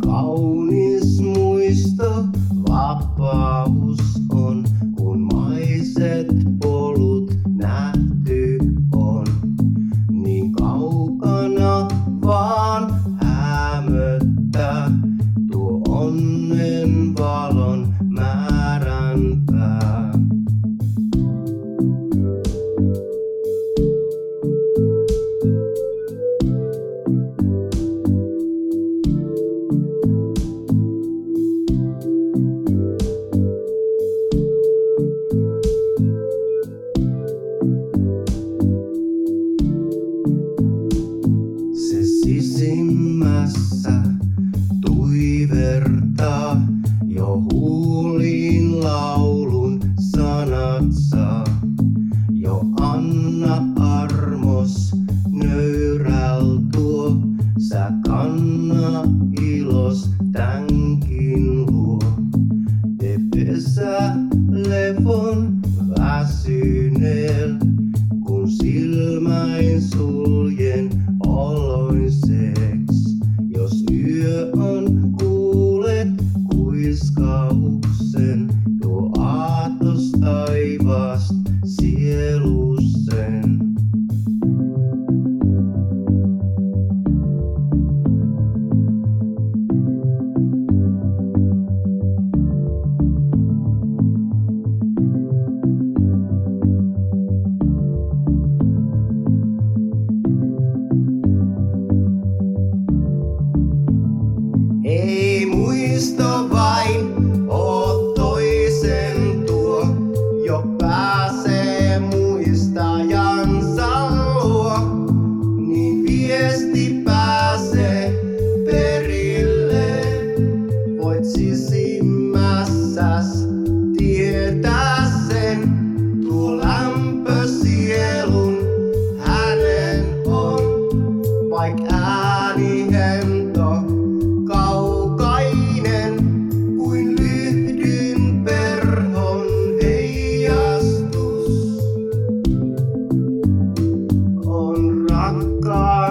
kaunis muisto, vapaus on, kun maiset polut nähty on. Niin kaukana vaan hämöttää tuo onnen valo. Jos tämänkin luo. Tepessä levon väsyneel, kun silmäin suljen oloiseks. Jos yö on, kuulet kuiskauksen, tuo aatos taivast sielussen. Ei muisto God.